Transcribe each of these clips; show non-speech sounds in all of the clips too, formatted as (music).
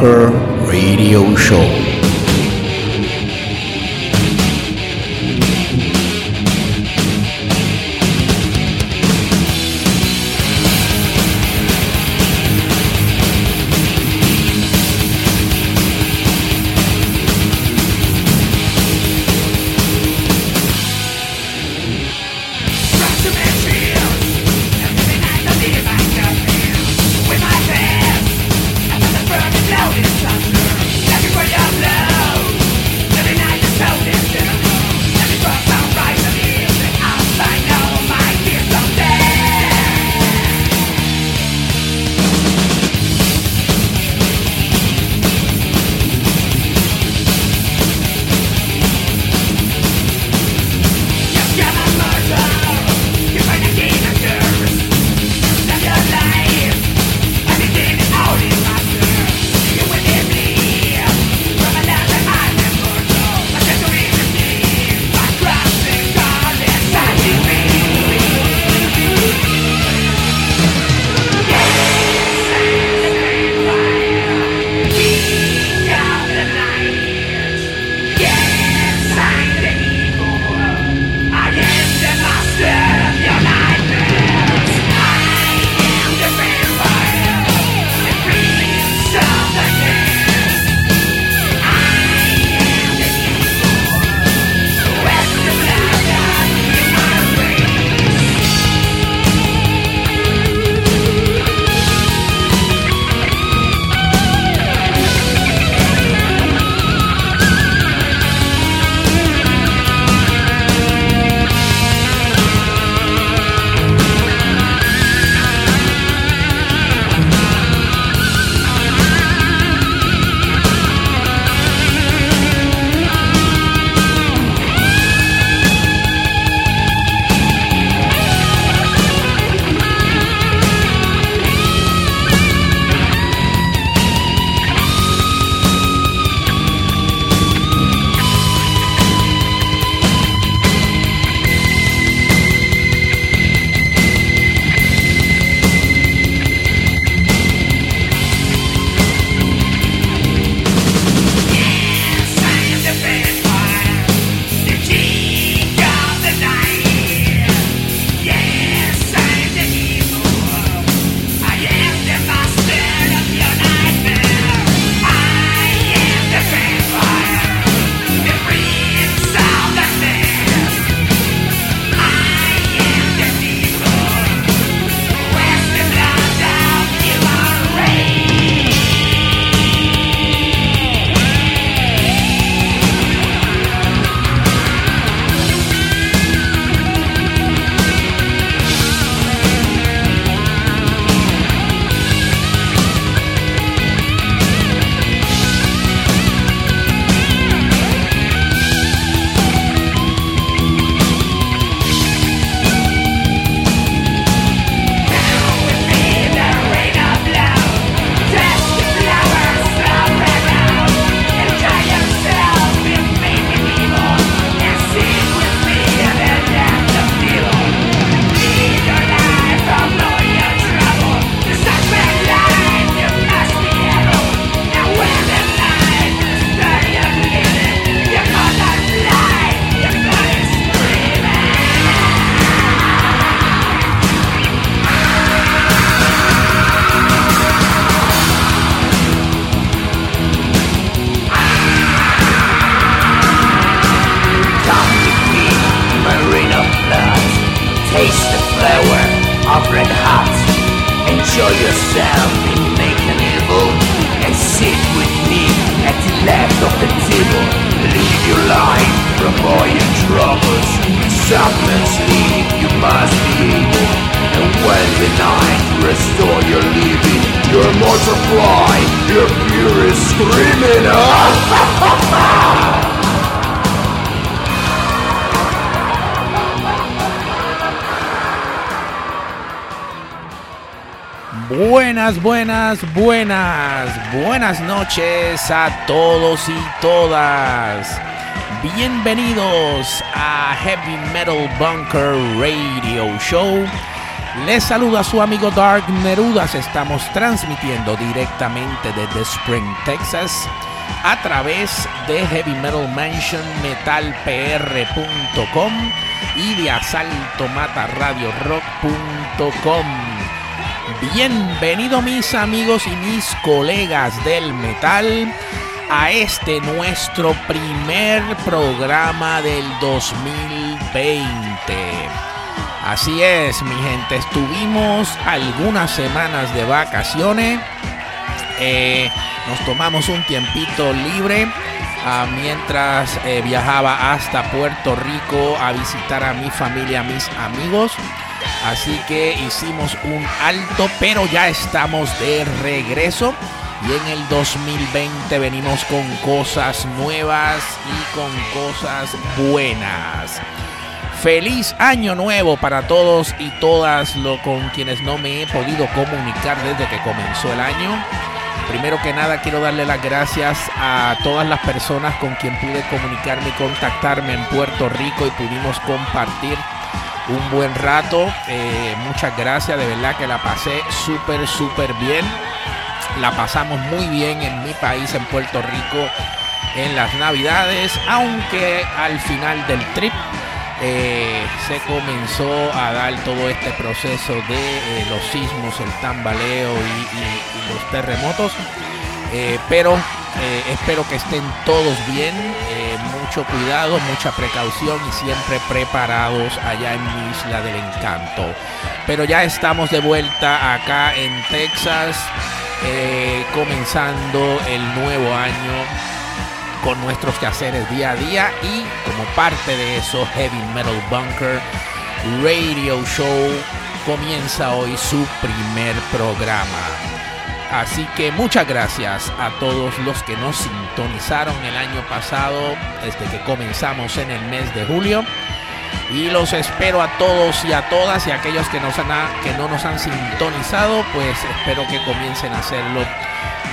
Metal Bunker Radio Show. Buenas, buenas, buenas, noches a todos y todas. Bienvenidos a Heavy Metal Bunker Radio Show. Les saluda su amigo Dark Nerudas. Estamos transmitiendo directamente desde Spring, Texas, a través de Heavy Metal Mansion metalpr.com y de asaltomataradiorock.com. Bienvenido mis amigos y mis colegas del metal a este nuestro primer programa del 2020. Así es, mi gente, estuvimos algunas semanas de vacaciones. Eh, nos tomamos un tiempito libre uh, mientras eh, viajaba hasta Puerto Rico a visitar a mi familia, a mis amigos. Así que hicimos un alto, pero ya estamos de regreso. Y en el 2020 venimos con cosas nuevas y con cosas buenas. Feliz año nuevo para todos y todas lo con quienes no me he podido comunicar desde que comenzó el año. Primero que nada quiero darle las gracias a todas las personas con quien pude comunicarme y contactarme en Puerto Rico y pudimos compartir un buen rato. Eh, muchas gracias, de verdad que la pasé súper, súper bien. La pasamos muy bien en mi país, en Puerto Rico, en las navidades, aunque al final del trip eh, se comenzó a dar todo este proceso de eh, los sismos, el tambaleo y, los terremotos. Pero espero que estén todos bien, mucho cuidado, mucha precaución y siempre preparados allá en mi isla del encanto. Pero ya estamos de vuelta acá en Texas, eh, comenzando el nuevo año con nuestros quehaceres día a día y como parte de eso Heavy Metal Bunker Radio Show comienza hoy su primer programa. Así que muchas gracias a todos los que nos sintonizaron el año pasado desde que comenzamos en el mes de julio. Y los espero a todos y a todas y a aquellos que, han, que no nos han sintonizado, pues espero que comiencen a hacerlo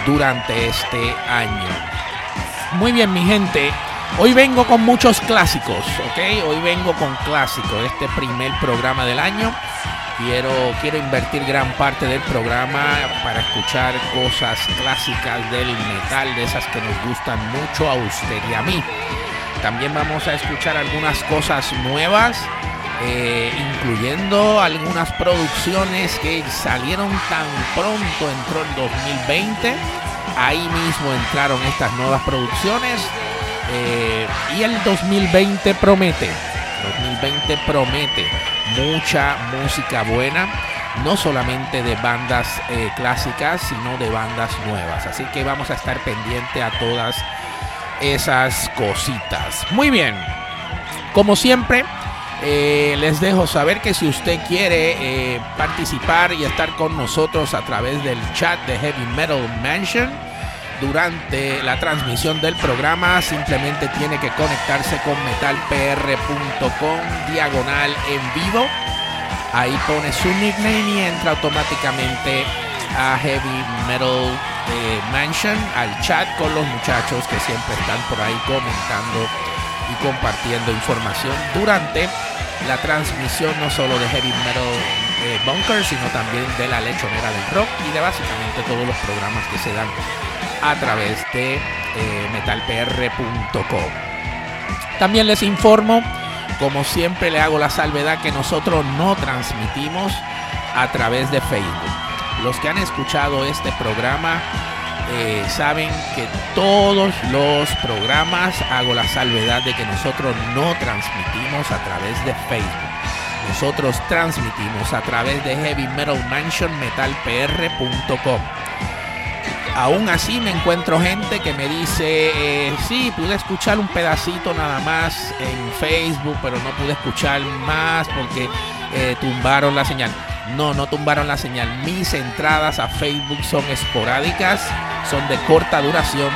durante este año. Muy bien, mi gente. Hoy vengo con muchos clásicos, ¿ok? Hoy vengo con clásicos, este primer programa del año. Quiero, quiero invertir gran parte del programa para escuchar cosas clásicas del metal, de esas que nos gustan mucho a usted y a mí. También vamos a escuchar algunas cosas nuevas, eh, incluyendo algunas producciones que salieron tan pronto, entró el 2020. Ahí mismo entraron estas nuevas producciones. Eh, y el 2020 promete. 2020 promete mucha música buena, no solamente de bandas eh, clásicas, sino de bandas nuevas. Así que vamos a estar pendiente a todas esas cositas. Muy bien, como siempre, eh, les dejo saber que si usted quiere eh, participar y estar con nosotros a través del chat de Heavy Metal Mansion, durante la transmisión del programa. Simplemente tiene que conectarse con metalpr.com diagonal en vivo. Ahí pone su nickname y entra automáticamente a Heavy Metal eh, Mansion al chat con los muchachos que siempre están por ahí comentando y compartiendo información durante la transmisión no solo de Heavy Metal eh, Bunker sino también de la lechonera del rock y de básicamente todos los programas que se dan a través de eh, metalpr.com. También les informo, como siempre le hago la salvedad que nosotros no transmitimos a través de Facebook. Los que han escuchado este programa eh, saben que todos los programas hago la salvedad de que nosotros no transmitimos a través de Facebook. Nosotros transmitimos a través de Heavy Metal Mansion metalpr.com aún así me encuentro gente que me dice, eh, sí, pude escuchar un pedacito nada más en Facebook, pero no pude escuchar más porque eh, tumbaron la señal. No, no tumbaron la señal. Mis entradas a Facebook son esporádicas, son de corta duración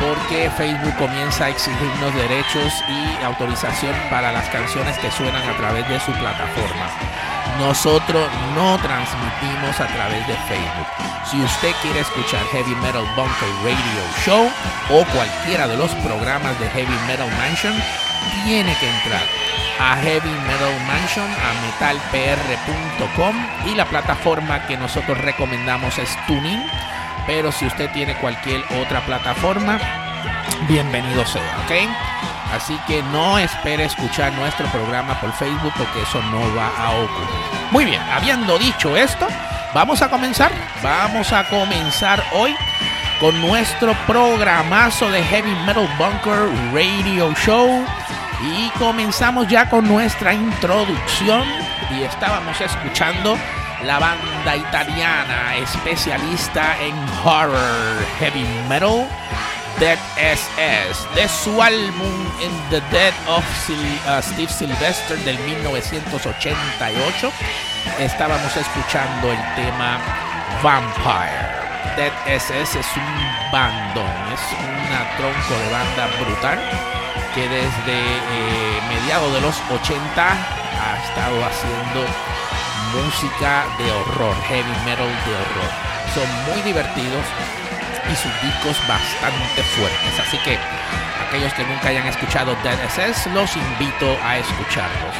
porque Facebook comienza a exigirnos derechos y autorización para las canciones que suenan a través de su plataforma. Nosotros no transmitimos a través de Facebook. Si usted quiere escuchar Heavy Metal Bunker Radio Show o cualquiera de los programas de Heavy Metal Mansion, tiene que entrar a Heavy Metal Mansion, a metalpr.com y la plataforma que nosotros recomendamos es Tuning. Pero si usted tiene cualquier otra plataforma, bienvenido sea, ¿ok? Así que no espere escuchar nuestro programa por Facebook porque eso no va a ocurrir. Muy bien, habiendo dicho esto, vamos a comenzar. Vamos a comenzar hoy con nuestro programazo de Heavy Metal Bunker Radio Show. Y comenzamos ya con nuestra introducción. Y estábamos escuchando la banda italiana especialista en horror heavy metal. Dead SS de su álbum In the Dead of uh, Steve Sylvester del 1988 estábamos escuchando el tema Vampire. Dead SS es un bandón, es una tronco de banda brutal que desde eh, mediados de los 80 ha estado haciendo música de horror, heavy metal de horror. Son muy divertidos, y sus discos bastante fuertes. Así que aquellos que nunca hayan escuchado Dead SS, los invito a escucharlos.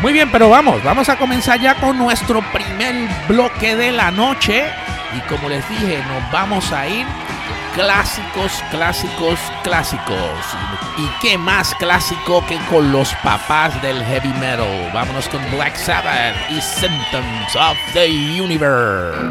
Muy bien, pero vamos, vamos a comenzar ya con nuestro primer bloque de la noche. Y como les dije, nos vamos a ir clásicos, clásicos, clásicos. ¿Y qué más clásico que con los papás del heavy metal? Vámonos con Black Sabbath y Symptoms of the Universe.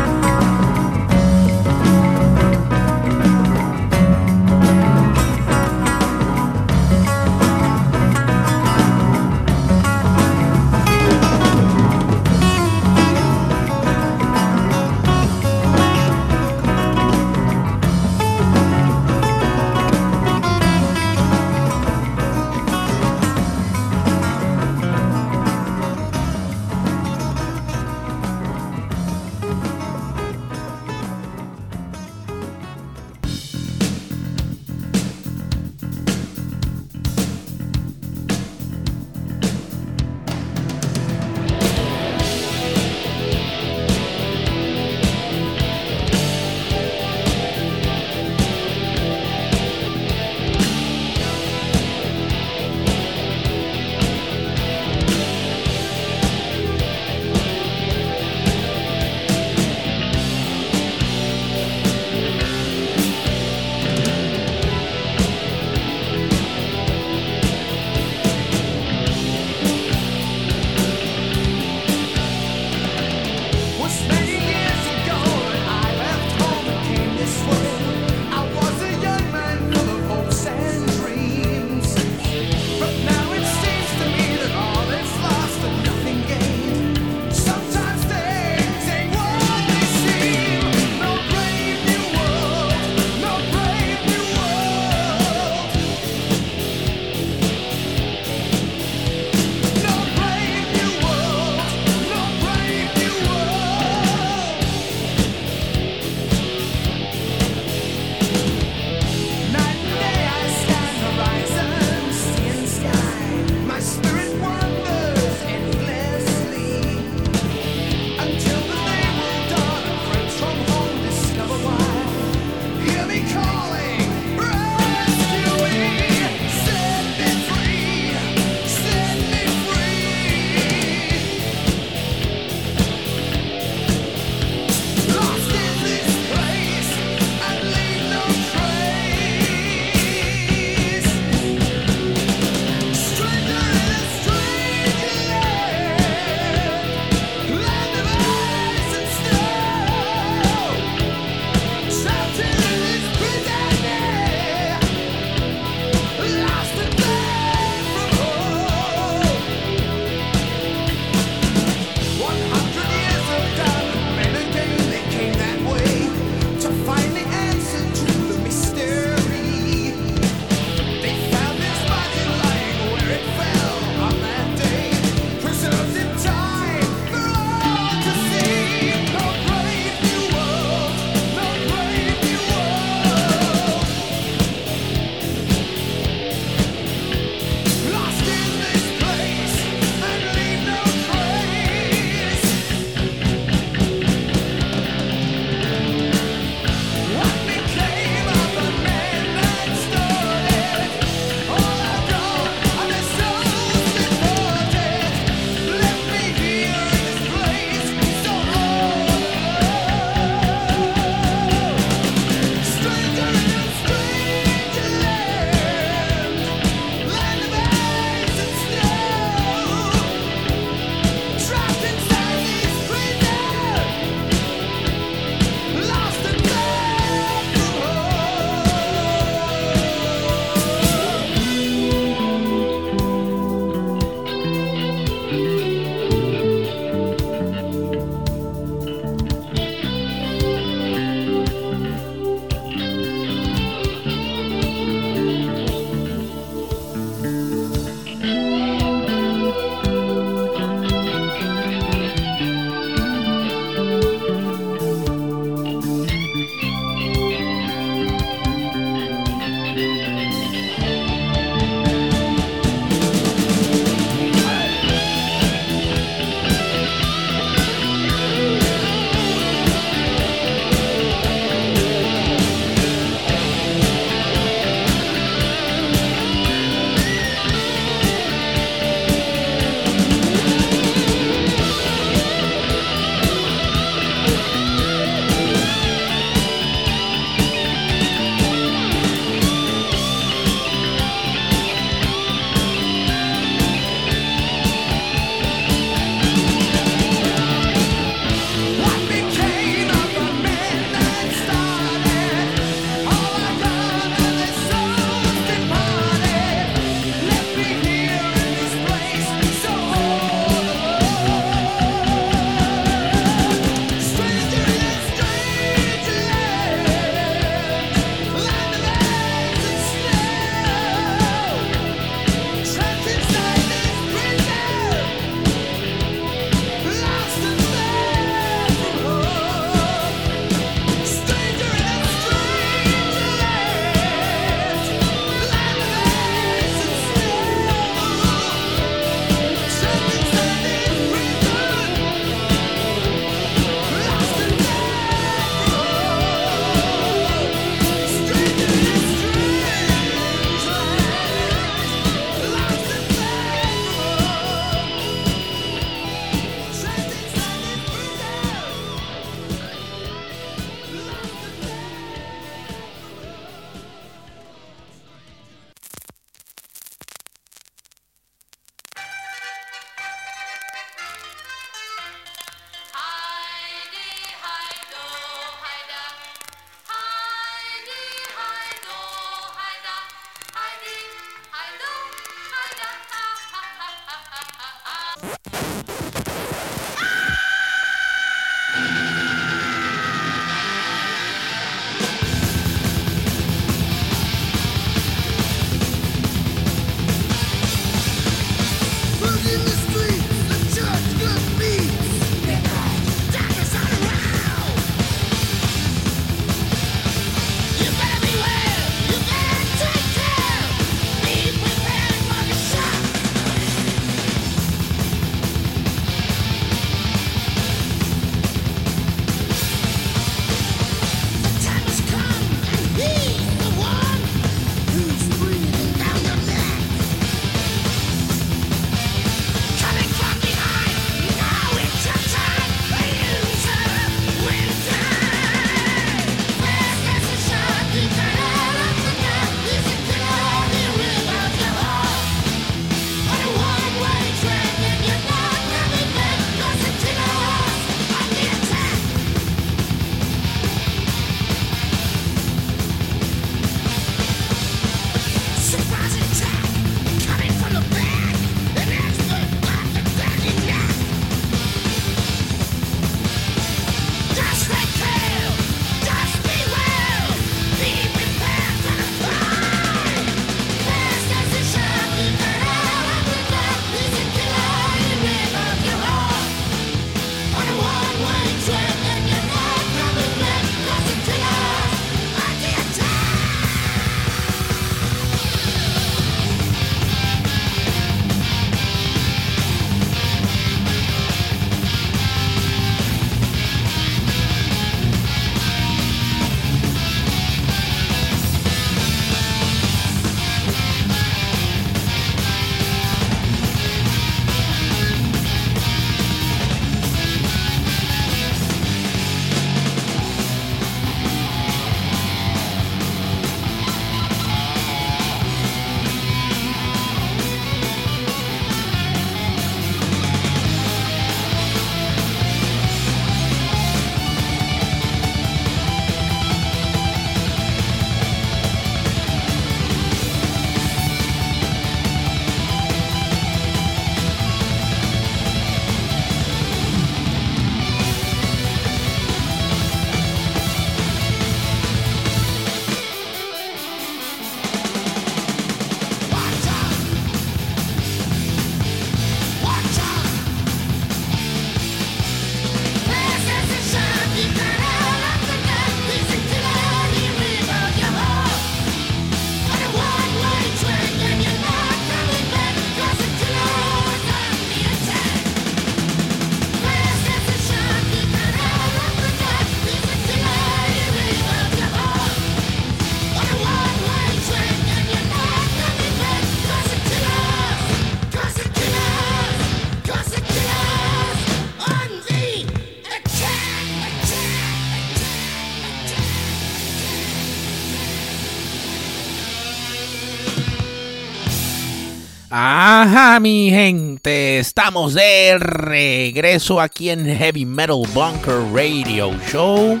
Ajá, mi gente, estamos de regreso aquí en Heavy Metal Bunker Radio Show.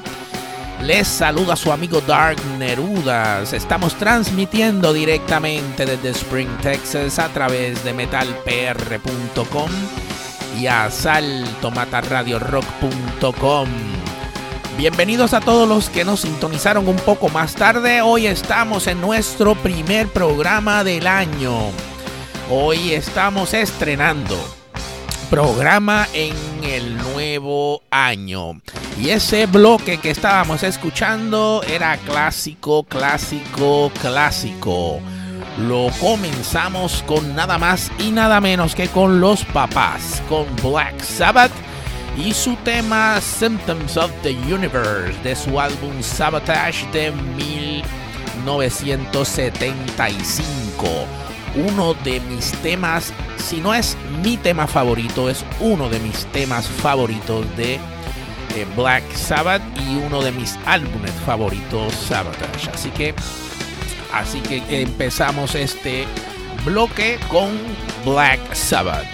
Les saluda su amigo Dark Nerudas. Estamos transmitiendo directamente desde Spring, Texas a través de metalpr.com y a saltomataradiorock.com. Bienvenidos a todos los que nos sintonizaron un poco más tarde. Hoy estamos en nuestro primer programa del año. Hoy estamos estrenando programa en el nuevo año. Y ese bloque que estábamos escuchando era clásico, clásico, clásico. Lo comenzamos con nada más y nada menos que con los papás, con Black Sabbath y su tema Symptoms of the Universe de su álbum Sabotage de 1975 uno de mis temas, si no es mi tema favorito, es uno de mis temas favoritos de eh, Black Sabbath y uno de mis álbumes favoritos Sabotage. Así que, así que empezamos este bloque con Black Sabbath.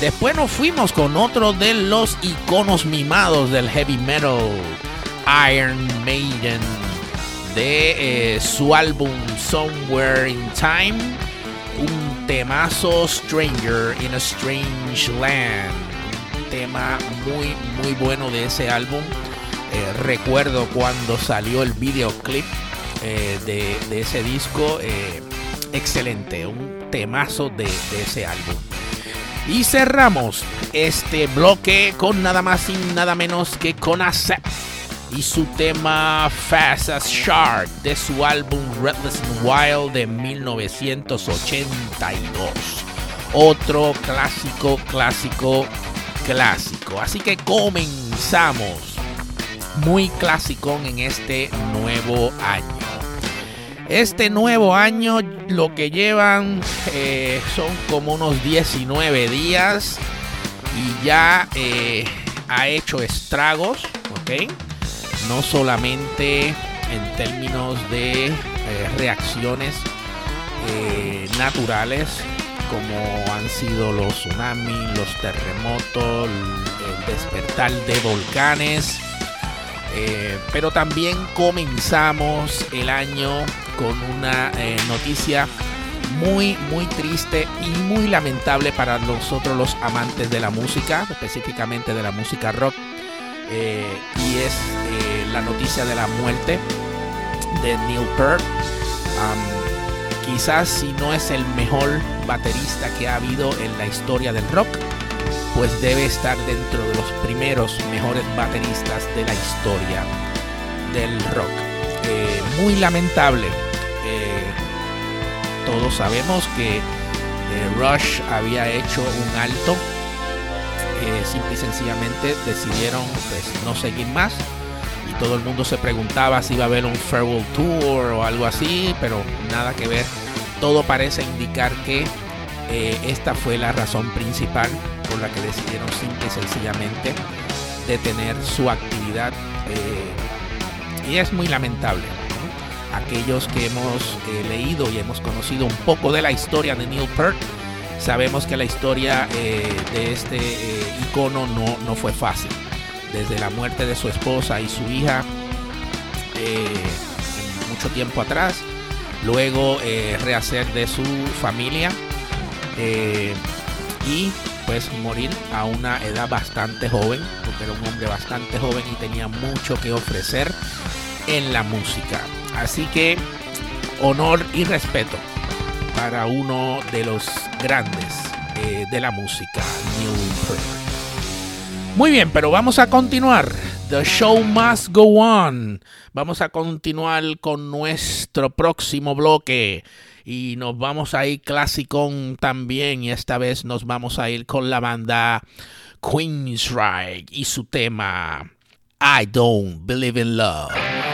Después nos fuimos con otro de los iconos mimados del heavy metal, Iron Maiden, de eh, su álbum Somewhere in Time temazo Stranger in a Strange Land. tema muy, muy bueno de ese álbum. Eh, recuerdo cuando salió el videoclip eh, de, ese disco. Eh, excelente, un temazo de, de, ese álbum. Y cerramos este bloque con nada más y nada menos que con Accept y su tema Fast as Shark de su álbum Redless and Wild de 1982. Otro clásico, clásico, clásico. Así que comenzamos muy clásico en este nuevo año. Este nuevo año lo que llevan eh, son como unos 19 días y ya eh, ha hecho estragos, ¿ok? No solamente en términos de eh, reacciones eh, naturales como han sido los tsunamis, los terremotos, el despertar de volcanes, eh, pero también comenzamos el año con una noticia muy muy triste y muy lamentable para nosotros los amantes de la música, específicamente de la música rock y es la noticia de la muerte de Neil Peart. quizás si no es el mejor baterista que ha habido en la historia del rock, pues debe estar dentro de los primeros mejores bateristas de la historia del rock. Eh, muy lamentable. todos sabemos que Rush había hecho un alto eh, simple y sencillamente decidieron pues, no seguir más todo el mundo se preguntaba si iba a haber un farewell tour o algo así, pero nada que ver. Todo parece indicar que eh, esta fue la razón principal por la que decidieron simple y sencillamente detener su actividad eh, y es muy lamentable. Aquellos que hemos leído y hemos conocido un poco de la historia de Neil Peart, Sabemos que la historia eh, de este eh, icono no, fue fácil. Desde la muerte de su esposa y su hija eh, mucho tiempo atrás, luego rehacer de su familia y pues morir a una edad bastante joven, porque era un hombre bastante joven y tenía mucho que ofrecer en la música. Así que honor y respeto para uno de los grandes eh, de la música, New Muy bien, pero vamos a continuar. The show must go on. Vamos a continuar con nuestro próximo bloque. Y nos vamos a ir clasicón también. Y esta vez nos vamos a ir con la banda Queensryche y su tema I Don't Believe in Love.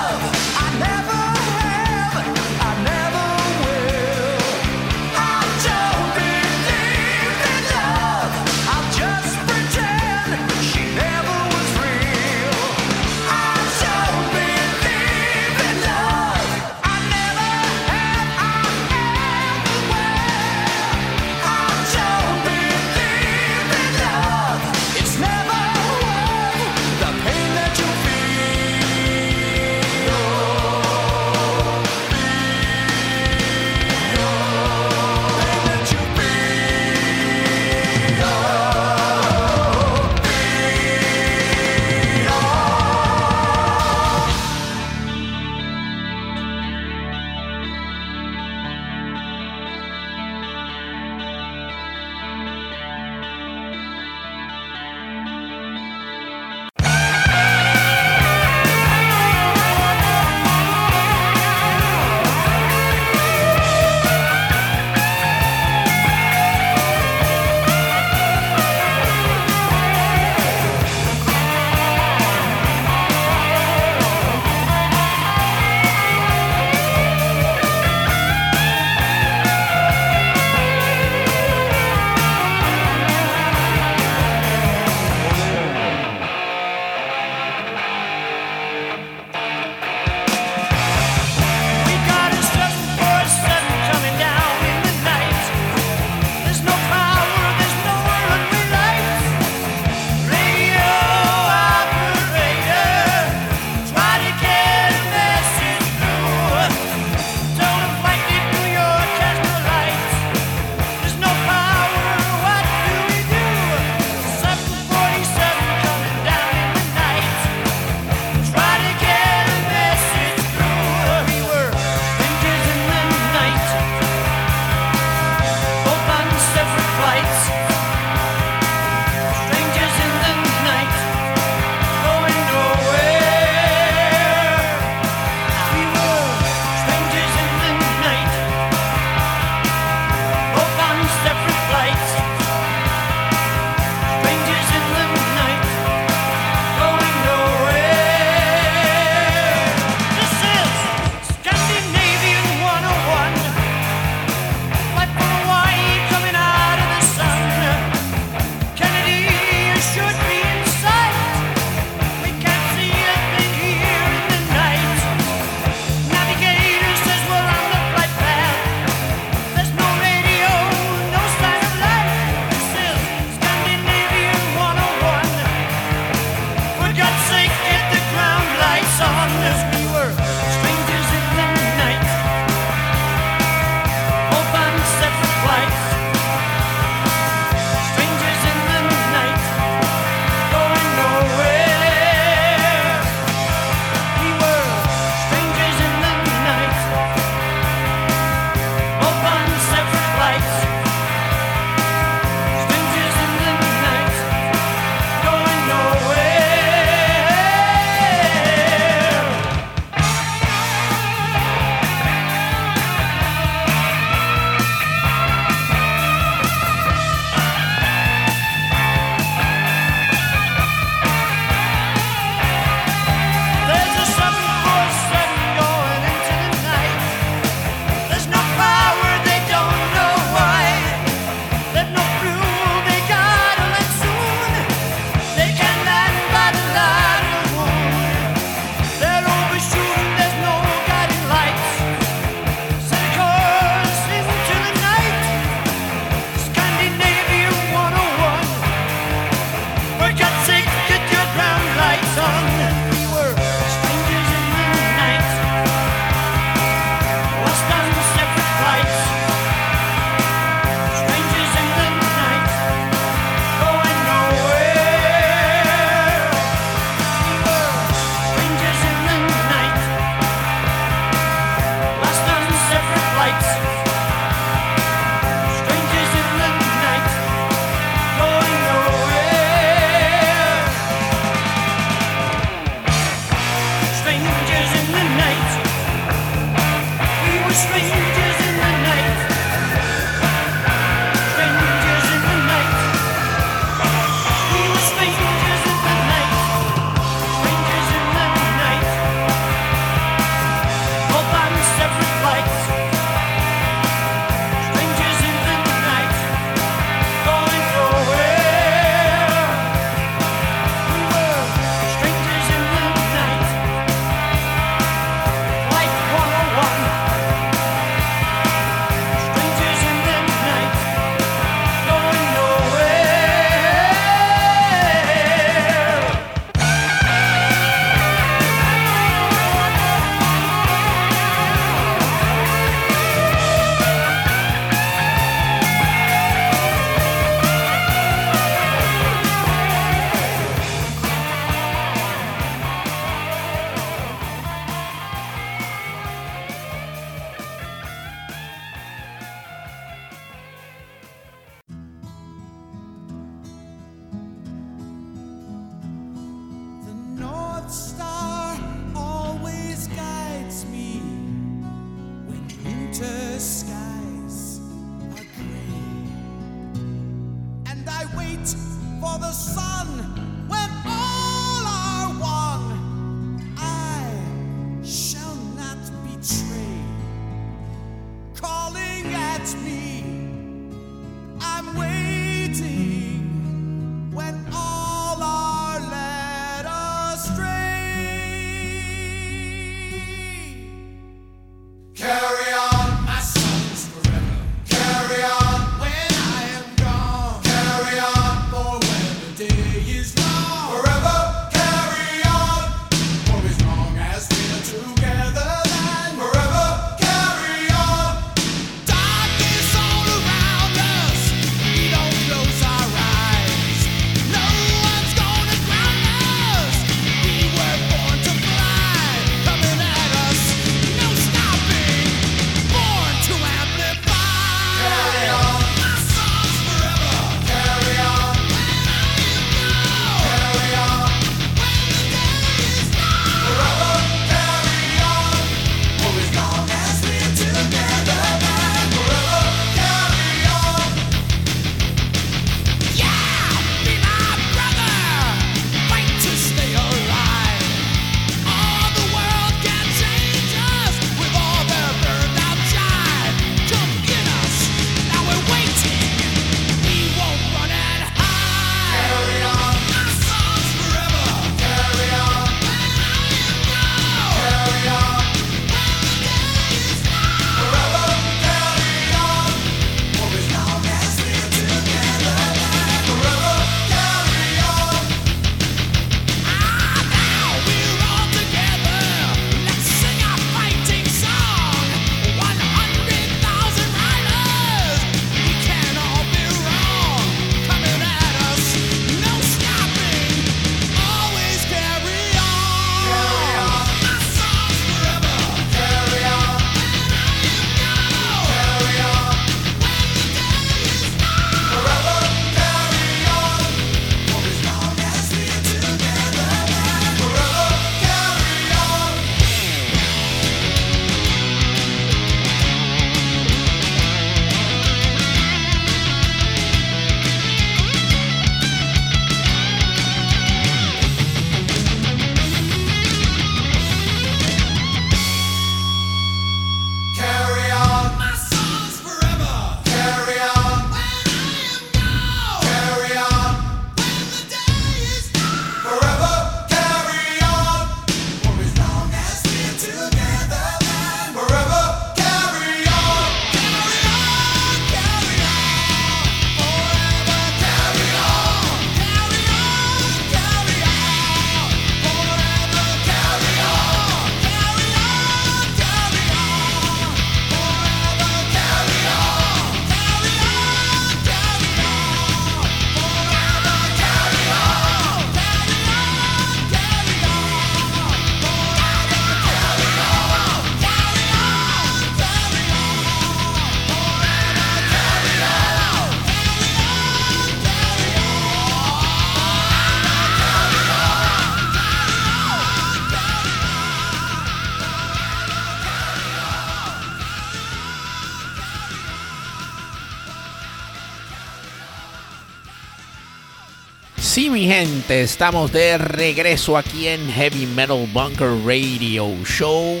Gente, estamos de regreso aquí en Heavy Metal Bunker Radio Show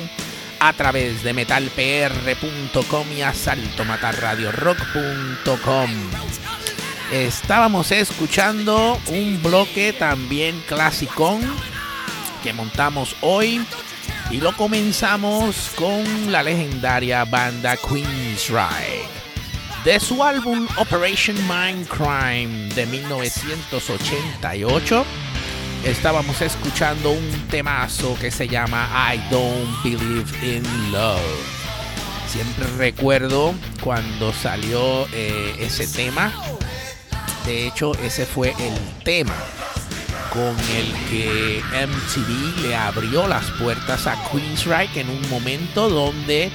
a través de metalpr.com y asaltomatarradiorock.com. Estábamos escuchando un bloque también clásico que montamos hoy y lo comenzamos con la legendaria banda Queensryche de su álbum Operation Mindcrime de 1988. Estábamos escuchando un temazo que se llama I Don't Believe in Love. Siempre recuerdo cuando salió eh, ese tema. De hecho, ese fue el tema con el que MTV le abrió las puertas a Queensryche en un momento donde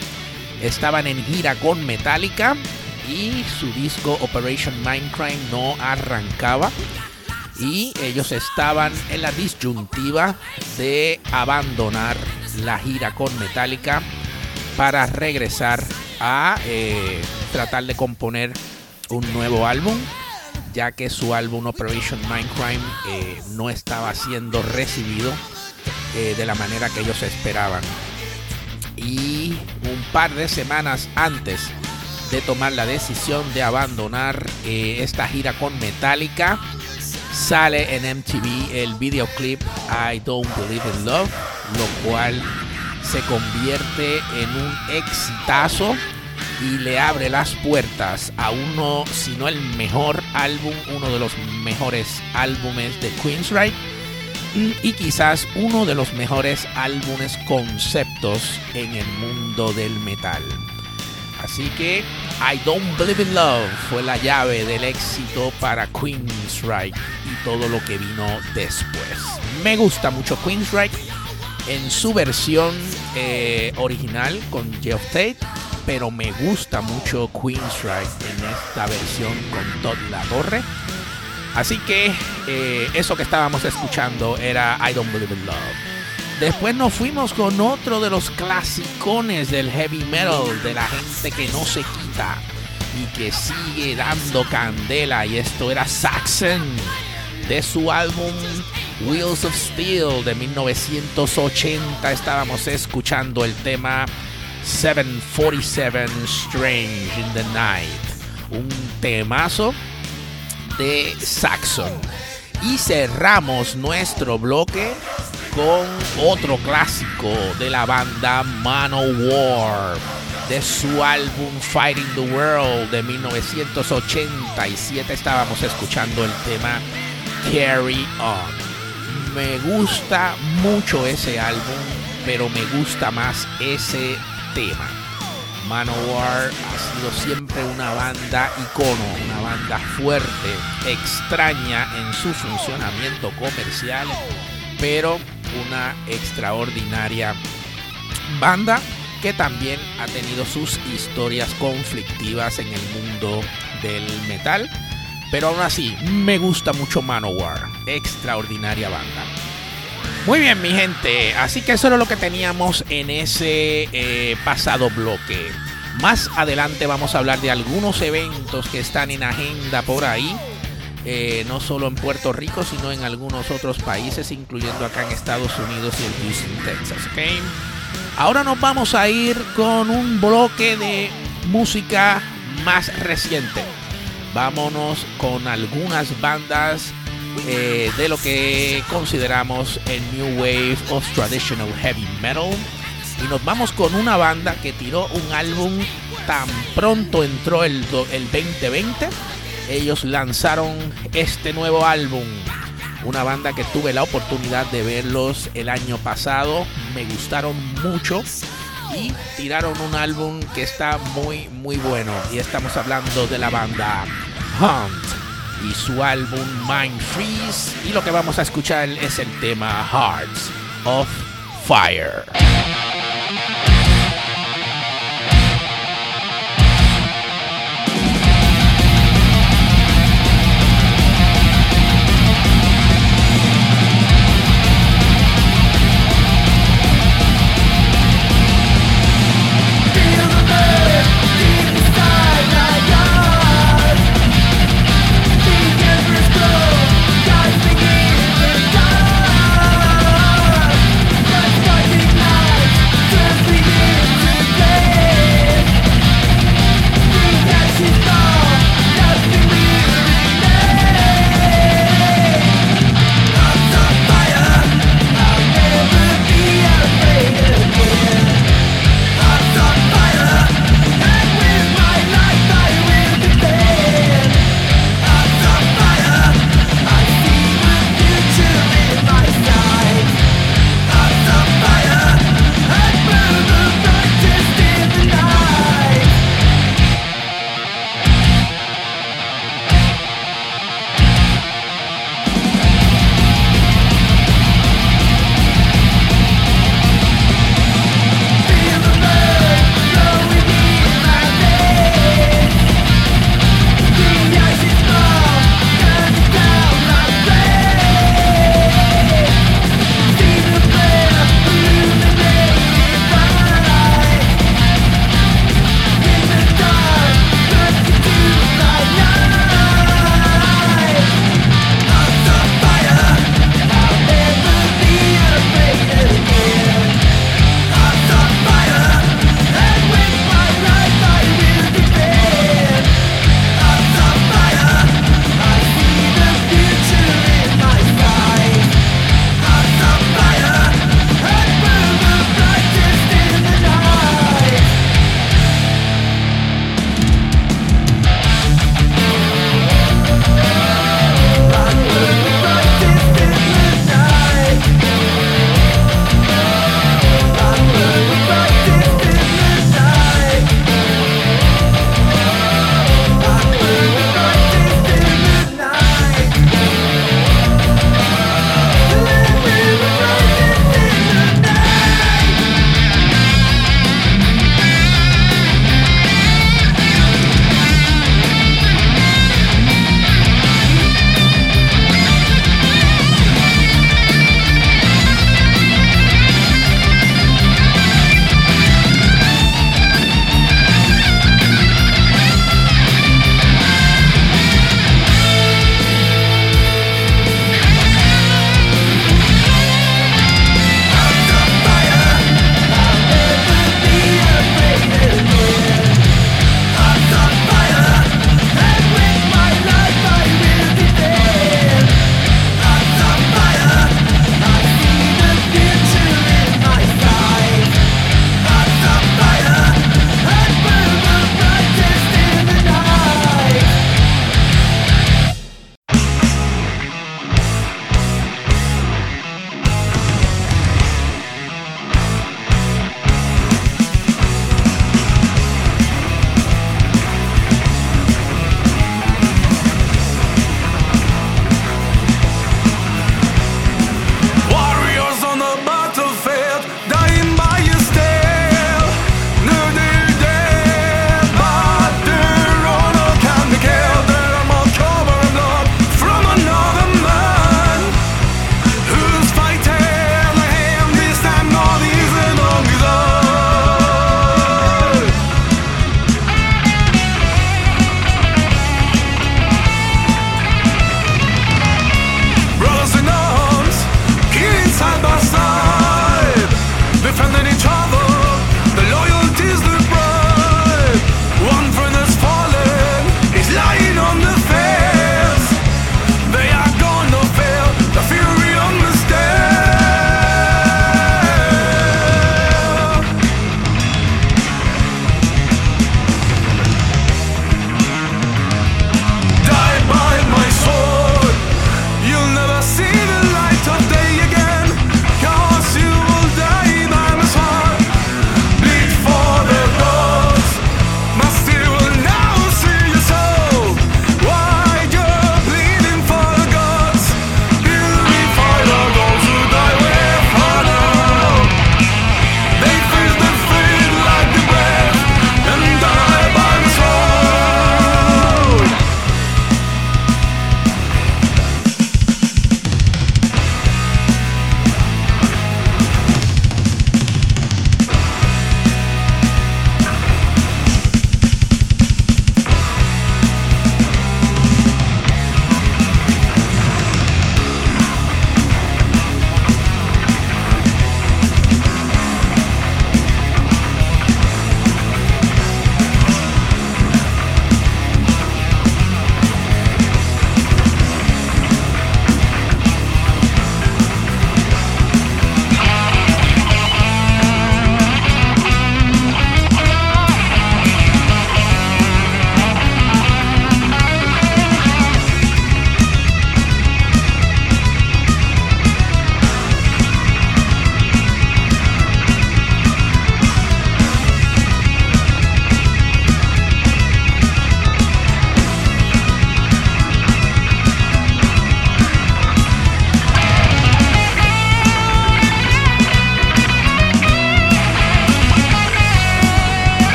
estaban en gira con Metallica y su disco Operation Mindcrime no arrancaba y ellos estaban en la disyuntiva de abandonar la gira con Metallica para regresar a eh, tratar de componer un nuevo álbum ya que su álbum Operation Mindcrime eh, no estaba siendo recibido eh, de la manera que ellos esperaban. Y un par de semanas antes de tomar la decisión de abandonar eh, esta gira con Metallica, sale en MTV el videoclip I Don't Believe in Love, lo cual se convierte en un exitazo y le abre las puertas a uno, si no el mejor álbum, uno de los mejores álbumes de Queensryche y quizás uno de los mejores álbumes conceptos en el mundo del metal. Así que I Don't Believe in Love fue la llave del éxito para Queensryche y todo lo que vino después. Me gusta mucho Queensryche en su versión eh, original con Jeff Tate, pero me gusta mucho Queensryche en esta versión con Todd La Torre. Así que eh, eso que estábamos escuchando era I Don't Believe in Love. Después nos fuimos con otro de los clasicones del heavy metal, de la gente que no se quita y que sigue dando candela. Y esto era Saxon, de su álbum Wheels of Steel de 1980. Estábamos escuchando el tema 747 Strange in the Night. Un temazo de Saxon. Y cerramos nuestro bloque con otro clásico de la banda Manowar de su álbum Fighting the World de 1987 estábamos escuchando el tema Carry On. Me gusta mucho ese álbum, pero me gusta más ese tema. Manowar ha sido siempre una banda icono, una banda fuerte, extraña en su funcionamiento comercial, pero una extraordinaria banda que también ha tenido sus historias conflictivas en el mundo del metal. Pero aún así, me gusta mucho Manowar, extraordinaria banda. Muy bien, mi gente. Así que eso era lo que teníamos en ese eh, pasado bloque. Más adelante vamos a hablar de algunos eventos que están en agenda por ahí. Eh, no solo en Puerto Rico, sino en algunos otros países, incluyendo acá en Estados Unidos y en Houston, Texas. ¿okay? Ahora nos vamos a ir con un bloque de música más reciente. Vámonos con algunas bandas eh, de lo que consideramos el New Wave of Traditional Heavy Metal. Y nos vamos con una banda que tiró un álbum tan pronto entró el, el 2020. Ellos lanzaron este nuevo álbum. Una banda que tuve la oportunidad de verlos el año pasado. Me gustaron mucho. Y tiraron un álbum que está muy, muy bueno. Y estamos hablando de la banda Hunt y su álbum Mind Freeze. Y lo que vamos a escuchar es el tema Hearts of Fire.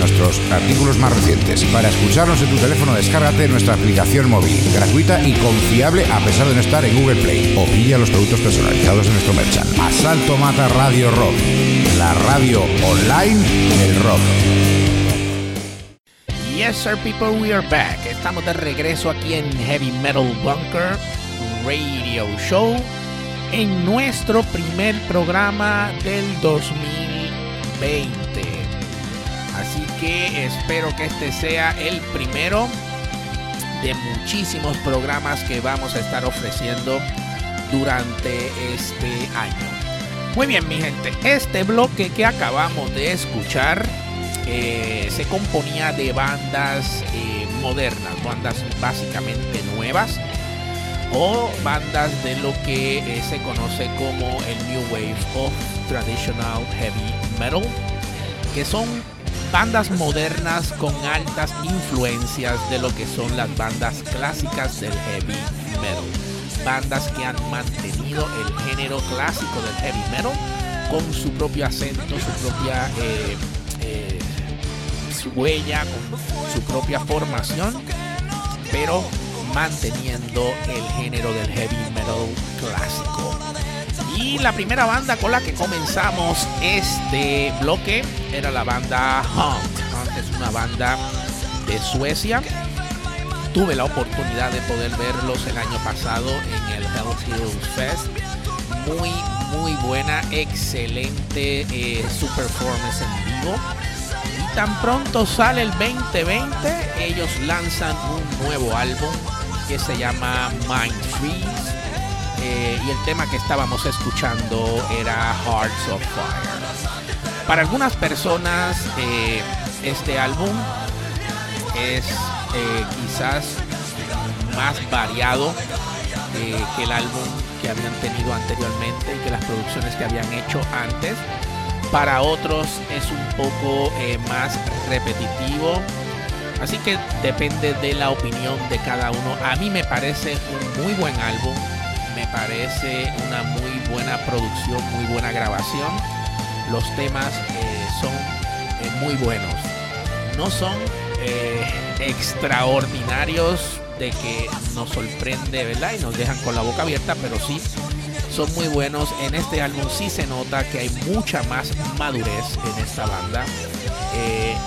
nuestros artículos más recientes. Para escucharnos en tu teléfono, descárgate nuestra aplicación móvil, gratuita y confiable a pesar de no estar en Google Play. O pilla los productos personalizados en nuestro merchant. Asalto Mata Radio Rock, la radio online del rock. Yes, sir, people, we are back. Estamos de regreso aquí en Heavy Metal Bunker Radio Show en nuestro primer programa del 2020. Así que espero que este sea el primero de muchísimos programas que vamos a estar ofreciendo durante este año. Muy bien, mi gente, este bloque que acabamos de escuchar eh, se componía de bandas eh, modernas, bandas básicamente nuevas o bandas de lo que eh, se conoce como el New Wave of Traditional Heavy Metal, que son bandas modernas con altas influencias de lo que son las bandas clásicas del heavy metal. Bandas que han mantenido el género clásico del heavy metal con su propio acento, su propia eh, eh, su huella, con su propia formación, pero manteniendo el género del heavy metal clásico. Y la primera banda con la que comenzamos este bloque era la banda Hunt. Es una banda de Suecia. Tuve la oportunidad de poder verlos el año pasado en el Hell's Hills Fest. Muy, muy buena, excelente eh, su performance en vivo. Y tan pronto sale el 2020, ellos lanzan un nuevo álbum que se llama Mind Freeze. Eh, y el tema que estábamos escuchando era Hearts of Fire. Para algunas personas eh, este álbum es eh, quizás más variado que el álbum que habían tenido anteriormente y que las producciones que habían hecho antes. Para otros es un poco más repetitivo. Así que depende de la opinión de cada uno. A mí me parece un muy buen álbum. Me parece una muy buena producción, muy buena grabación. Los temas eh, son eh, muy buenos. No son eh, extraordinarios de que nos sorprende, ¿verdad? Y nos dejan con la boca abierta, pero sí son muy buenos. En este álbum sí se nota que hay mucha más madurez en esta banda.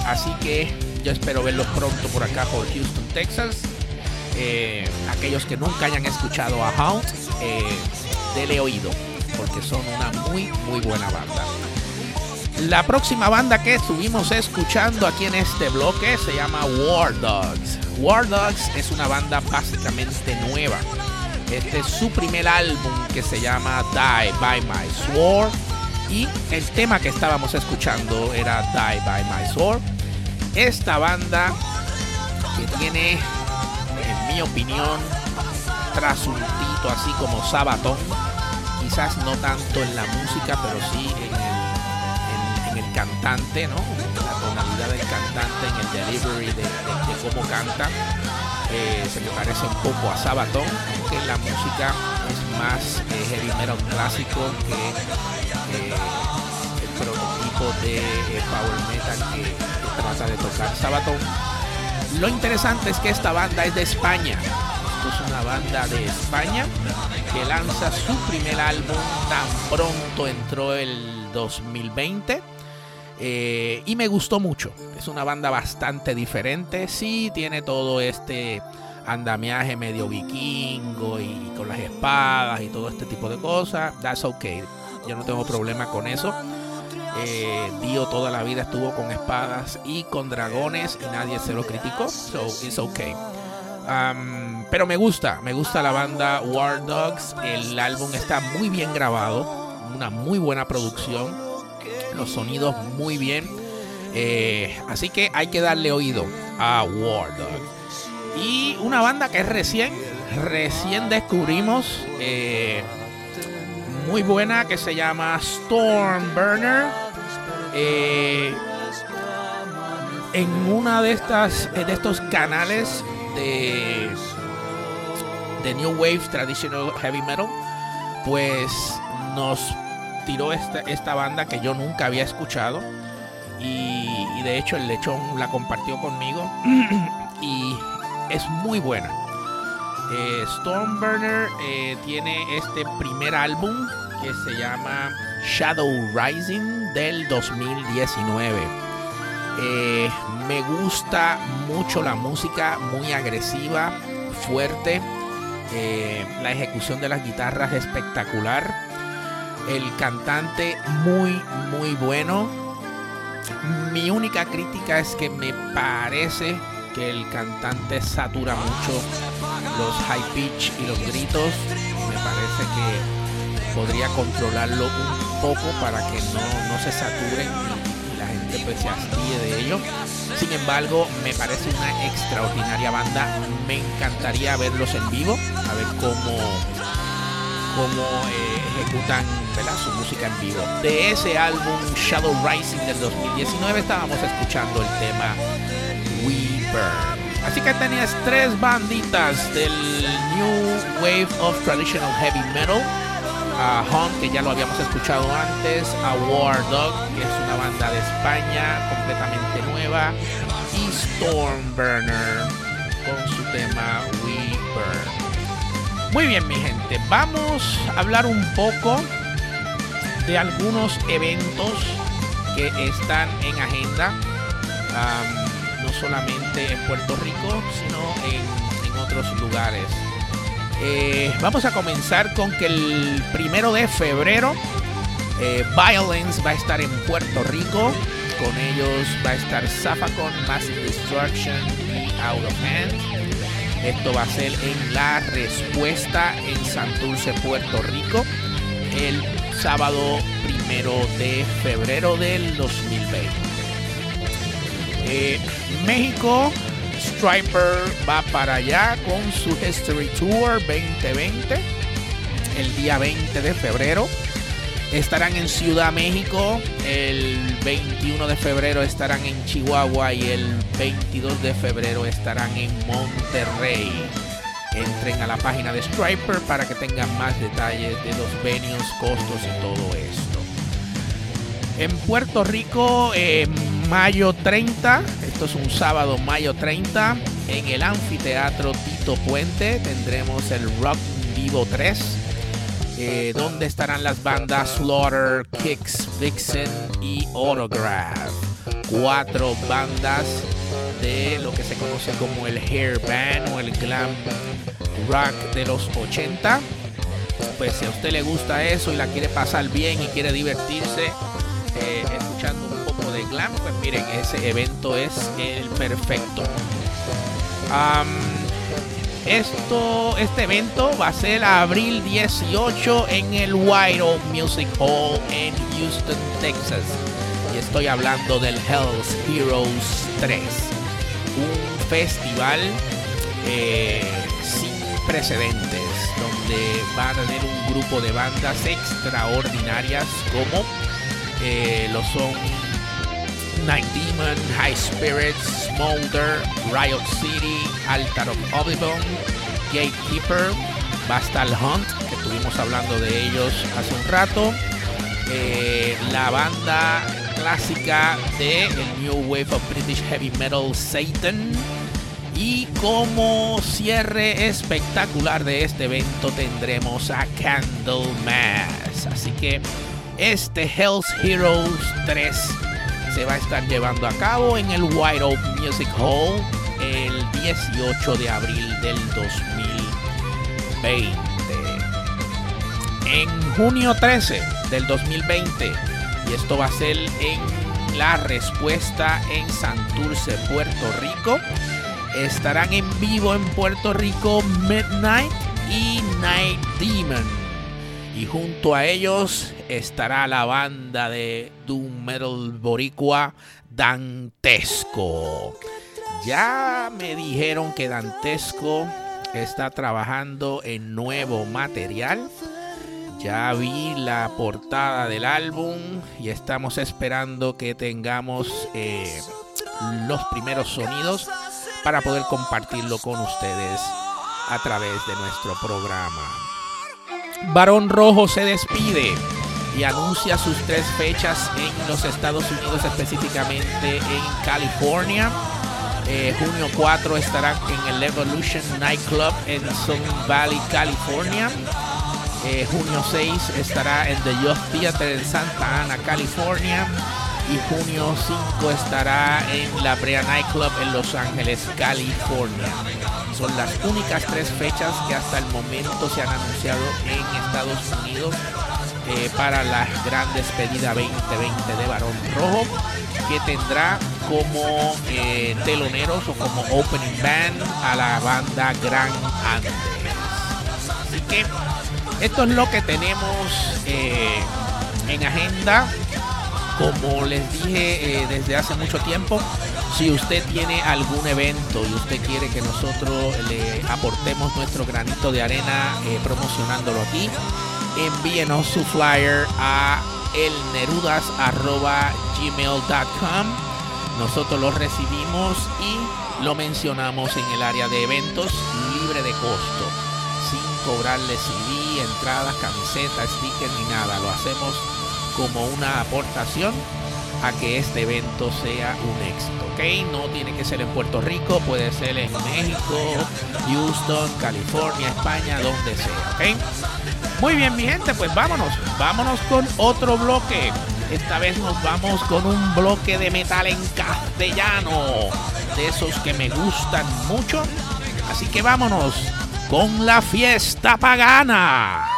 Así que yo espero verlos pronto por acá por Houston, Texas. Eh, aquellos que nunca hayan escuchado a Hound, eh, dele oído, porque son una muy, muy buena banda. La próxima banda que estuvimos escuchando aquí en este bloque se llama War Dogs. War Dogs es una banda básicamente nueva. Este es su primer álbum que se llama Die by My Sword. Y el tema que estábamos escuchando era Die by My Sword. Esta banda que tiene, en mi opinión, trasultito así como Sabatón. Quizás no tanto en la música, pero sí en el, en, el cantante, ¿no? La tonalidad del cantante, en el delivery de, cómo canta. Eh, se me parece un poco a Sabatón, aunque la música es más eh, heavy metal clásico que eh, el prototipo de power metal que, que trata de tocar Sabatón. Lo interesante es que esta banda es de España, es una banda de España que lanza su primer álbum tan pronto entró el 2020. Eh, y me gustó mucho. Es una banda bastante diferente. Sí, tiene todo este andamiaje medio vikingo y con las espadas y todo este tipo de cosas. That's okay. Yo no tengo problema con eso. Eh, Dio toda la vida estuvo con espadas y con dragones y nadie se lo criticó. So it's okay pero me gusta, me gusta la banda War Dogs. El álbum está muy bien grabado, una muy buena producción, los sonidos muy bien. Eh, así que hay que darle oído a War Dogs. Y una banda que recién, recién descubrimos, eh, muy buena, que se llama Stormburner. Eh, en una de estas de estos canales de, de New Wave Traditional Heavy Metal, pues nos tiró esta, esta banda que yo nunca había escuchado. Y, de hecho el lechón la compartió conmigo. (clears throat) y es muy buena. Eh, Stormburner eh, tiene este primer álbum que se llama Shadow Rising del 2019. Eh, me gusta mucho la música, muy agresiva, fuerte. Eh, la ejecución de las guitarras espectacular. El cantante muy, muy bueno. Mi única crítica es que me parece que el cantante satura mucho los high pitch y los gritos. Me parece que podría controlarlo un poco para que no, no se saturen pues se astille de ello. Sin embargo, me parece una extraordinaria banda. Me encantaría verlos en vivo, a ver cómo, cómo eh, ejecutan su música en vivo. De ese álbum Shadow Rising del 2019 estábamos escuchando el tema We Burn. Así que tenías tres banditas del New Wave of Traditional Heavy Metal a Hunt, que ya lo habíamos escuchado antes, a War Dog, que es una banda de España completamente nueva, y Stormburner con su tema We. Muy bien, mi gente, vamos a hablar un poco de algunos eventos que están en agenda, no solamente en Puerto Rico, sino en, en otros lugares. Eh, vamos a comenzar con que el primero de febrero eh, Violence va a estar en Puerto Rico. Con ellos va a estar Zafacon, Massive Destruction y Out of Hand. Esto va a ser en la respuesta en Santurce, Puerto Rico, el sábado primero de febrero del 2020. Eh, México Striper va para allá con su History Tour 2020 el día 20 de febrero. Estarán en Ciudad México, el 21 de febrero estarán en Chihuahua y el 22 de febrero estarán en Monterrey. Entren a la página de Striper para que tengan más detalles de los venues, costos y todo esto. En Puerto Rico, mayo 30, esto es un sábado, mayo 30, en el anfiteatro Tito Puente tendremos el Rock Vivo 3, eh, donde estarán las bandas Slaughter, Kicks, Vixen y Autograph. Cuatro bandas de lo que se conoce como el hair band o el glam rock de los 80. Pues si a usted le gusta eso y la quiere pasar bien y quiere divertirse, eh, escuchando pues miren, ese evento es el perfecto. Esto, este evento va a ser abril 18 en el White Oak Music Hall en Houston, Texas. Y estoy hablando del Hells Heroes 3. Un festival eh, sin precedentes, donde va a tener un grupo de bandas extraordinarias como eh, lo son Night Demon, High Spirits, Smolder, Riot City, Altar of Oblivion, Gatekeeper, Bastal Hunt, que estuvimos hablando de ellos hace un rato, eh, la banda clásica de New Wave of British Heavy Metal Satan. Y como cierre espectacular de este evento tendremos a Candlemass. Así que este Hells Heroes 3 se va a estar llevando a cabo en el White Oak Music Hall el 18 de abril del 2020. En junio 13 del 2020, y esto va a ser en la respuesta en Santurce, Puerto Rico, estarán en vivo en Puerto Rico Midnight y Night Demon. Y junto a ellos estará la banda de Doom Metal Boricua Dantesco. Ya me dijeron que Dantesco está trabajando en nuevo material. Ya vi la portada del álbum y estamos esperando que tengamos eh, los primeros sonidos para poder compartirlo con ustedes a través de nuestro programa. Barón Rojo se despide y anuncia sus tres fechas en los Estados Unidos, específicamente en California. Eh, junio 4 estará en el Evolution Nightclub en Sun Valley, California. Eh, junio 6 estará en The Youth Theater en Santa Ana, California. Y junio 5 estará en la Brea Nightclub en Los Ángeles, California. Son las únicas tres fechas que hasta el momento se han anunciado en Estados Unidos eh, para la gran despedida 2020 de Barón Rojo, que tendrá como eh, teloneros o como opening band a la banda Gran Andes. Así que esto es lo que tenemos eh, en agenda. Como les dije desde hace mucho tiempo, si usted tiene algún evento y usted quiere que nosotros le aportemos nuestro granito de arena eh, promocionándolo aquí, envíenos su flyer a elnerudas.gmail.com. Nosotros lo recibimos y lo mencionamos en el área de eventos libre de costo, sin cobrarle CD, entradas, camisetas, stickers ni nada. Lo hacemos como una aportación a que este evento sea un éxito, ¿ok? No tiene que ser en Puerto Rico, puede ser en México, Houston, California, España, donde sea, ¿ok? Muy bien, mi gente, pues vámonos, vámonos con otro bloque. Esta vez nos vamos con un bloque de metal en castellano, de esos que me gustan mucho. Así que vámonos con la fiesta pagana.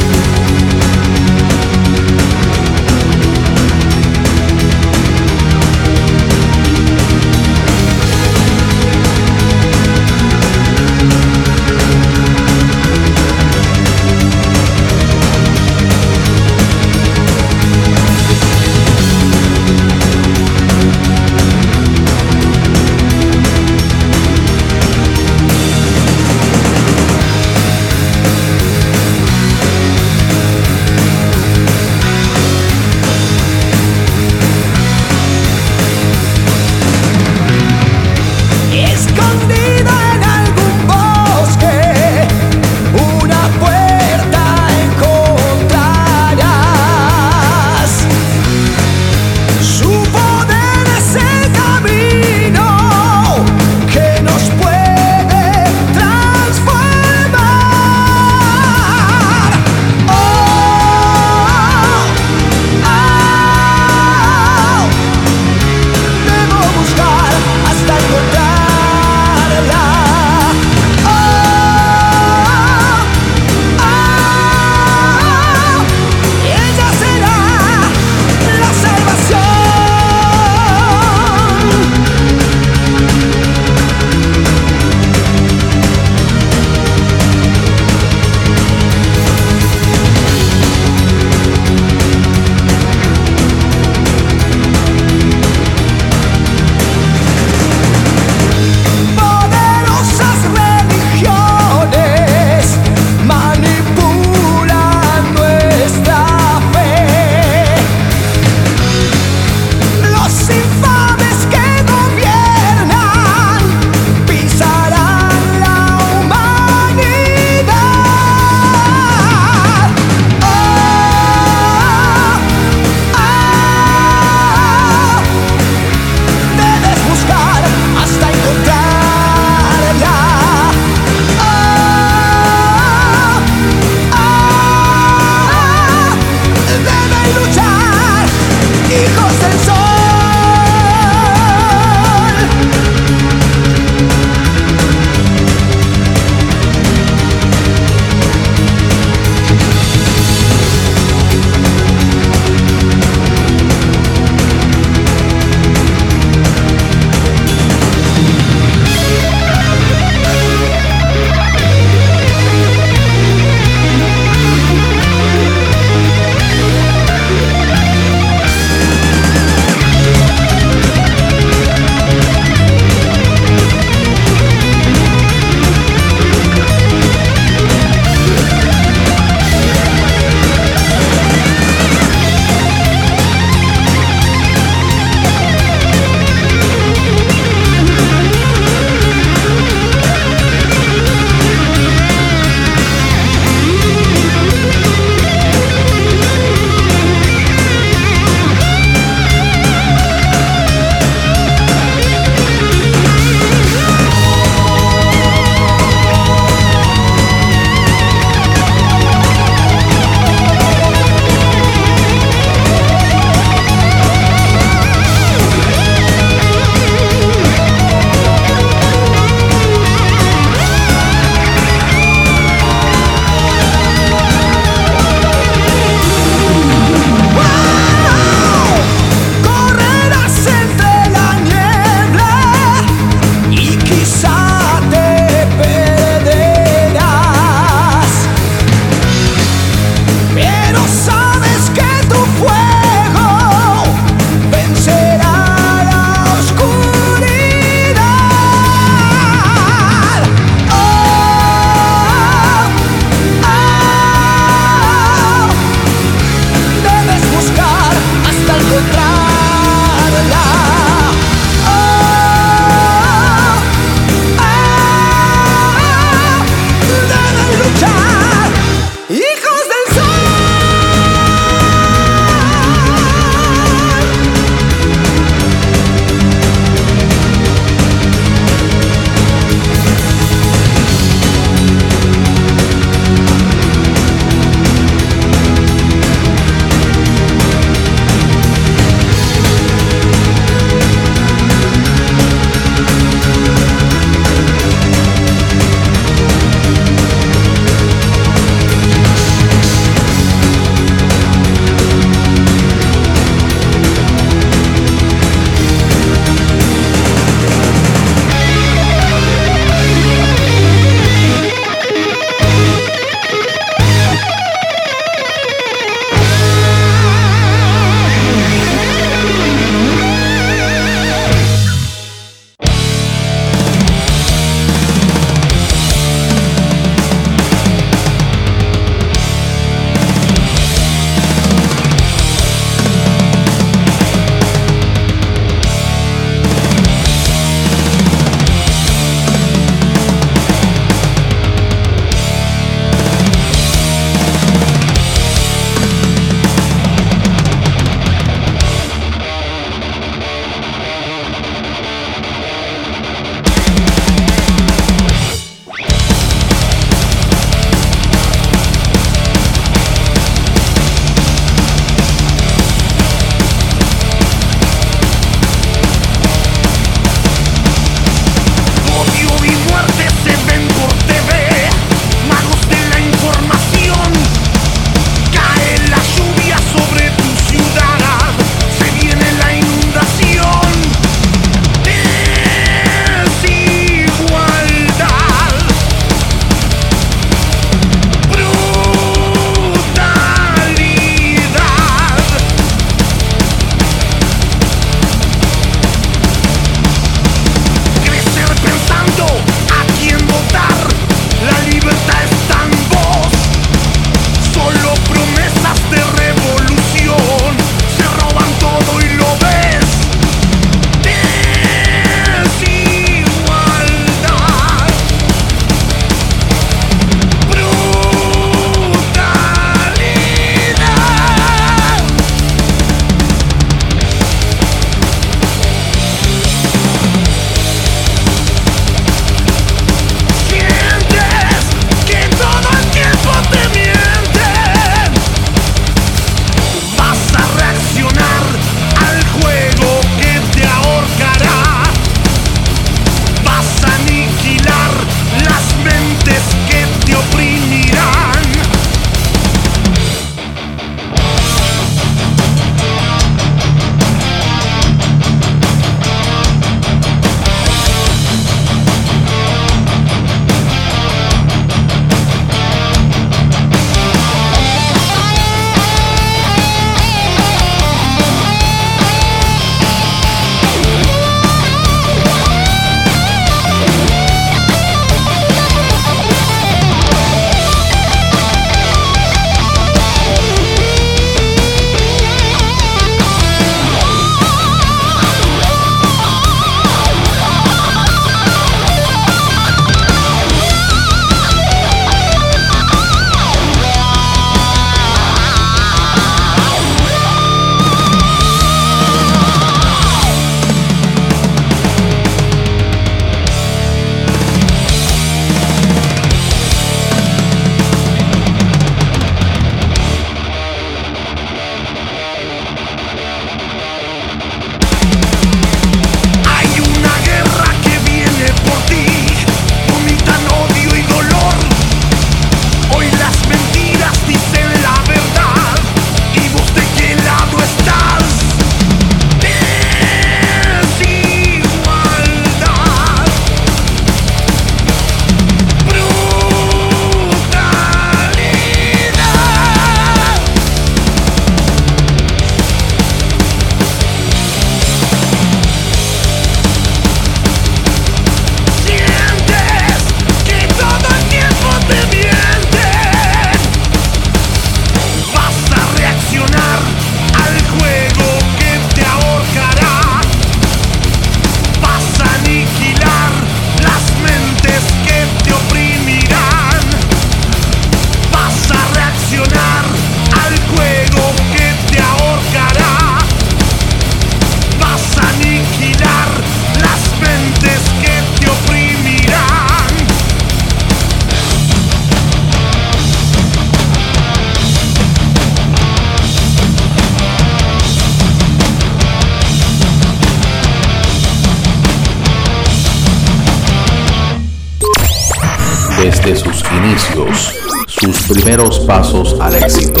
Desde sus inicios, sus primeros pasos al éxito.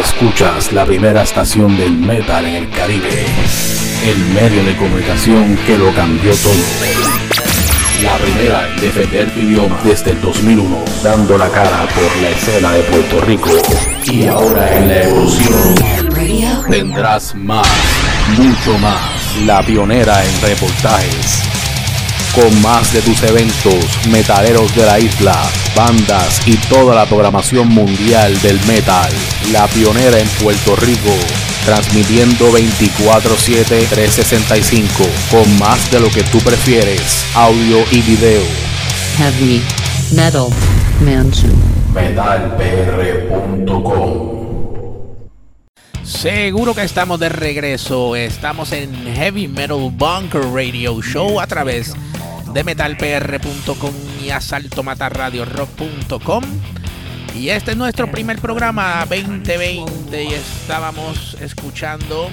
Escuchas la primera estación del metal en el Caribe, el medio de comunicación que lo cambió todo. La primera en defender tu idioma desde el 2001, dando la cara por la escena de Puerto Rico. Y ahora en la evolución tendrás más, mucho más. La pionera en reportajes. Con más de tus eventos, metaleros de la isla, bandas y toda la programación mundial del metal. La pionera en Puerto Rico transmitiendo 24-7-365 con más de lo que tú prefieres, audio y video. Heavy Metal Mansion. Metalpr.com Seguro que estamos de regreso. Estamos en Heavy Metal Bunker Radio Show a través de metalpr.com y asaltomatarradiorock.com. Y este es nuestro primer programa 2020 y estábamos escuchando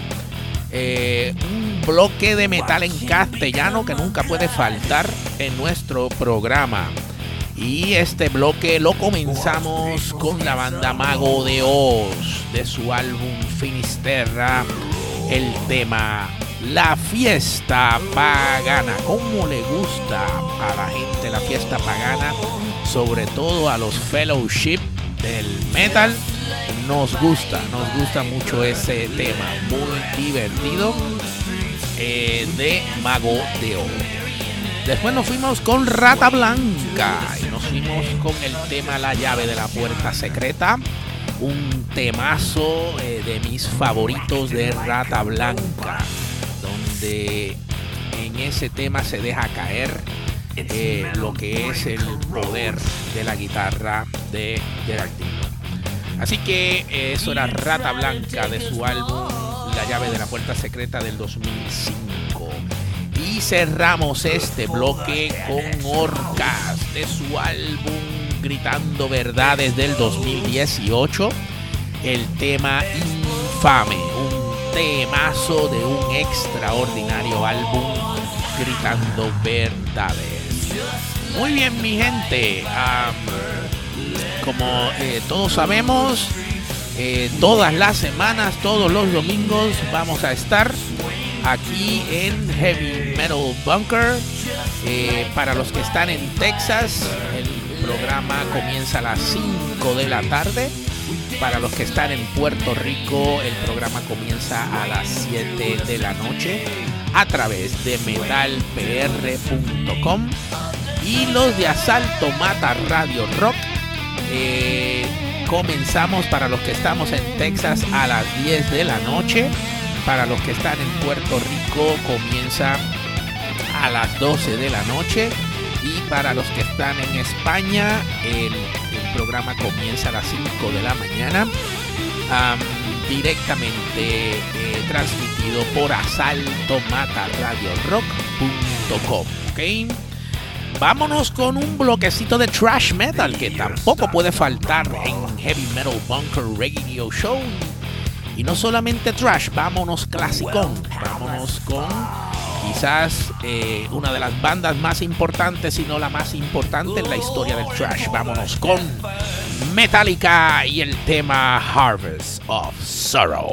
eh, un bloque de metal en castellano que nunca puede faltar en nuestro programa. Y este bloque lo comenzamos con la banda Mago de Oz de su álbum Finisterra, el tema La fiesta pagana. ¿Cómo le gusta a la gente la fiesta pagana? Sobre todo a los fellowship del metal. Nos gusta, nos gusta mucho ese tema, muy divertido eh, de Mago de. Después nos fuimos con Rata Blanca y nos fuimos con el tema La llave de la puerta secreta, un temazo eh, de mis favoritos de Rata Blanca, donde en ese tema se deja caer eh, lo que es el poder de la guitarra de Geraldino. Así que eh, eso era Rata Blanca de su álbum La llave de la puerta secreta del 2005. Y cerramos este bloque con Orcas de su álbum Gritando Verdades del 2018. El tema Infame, un temazo de un extraordinario álbum Gritando Verdades. Muy bien, mi gente. como eh, todos sabemos, eh, todas las semanas, todos los domingos, vamos a estar aquí en Heavy Metal Bunker. Eh, para los que están en Texas, el programa comienza a las 5 de la tarde. Para los que están en Puerto Rico, el programa comienza a las 7 de la noche a través de metalpr.com y los de Asalto Mata Radio Rock. Eh, comenzamos para los que estamos en Texas a las 10 de la noche. Para los que están en Puerto Rico comienza a las 12 de la noche. Y para los que están en España, el, programa comienza a las 5 de la mañana. directamente eh, transmitido por asaltomataradiorock.com. ¿okay? Vámonos con un bloquecito de trash metal que tampoco puede faltar en Heavy Metal Bunker Radio Show. Y no solamente trash, vámonos clasicón, vámonos con quizás eh, una de las bandas más importantes, si no la más importante en la historia del trash. Vámonos con Metallica y el tema Harvest of Sorrow.